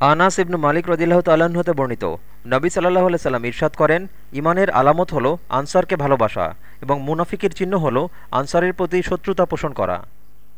আনাস ইবনু মালিক রদিল্লাহ তাল্লাহ্ন হতে বর্ণিত। নবী সাল্লাহ সাল্লাম ইরশাদ করেন, ইমানের আলামত হল আনসারকে ভালোবাসা এবং মুনাফিকের চিহ্ন হল আনসারের প্রতি শত্রুতা পোষণ করা।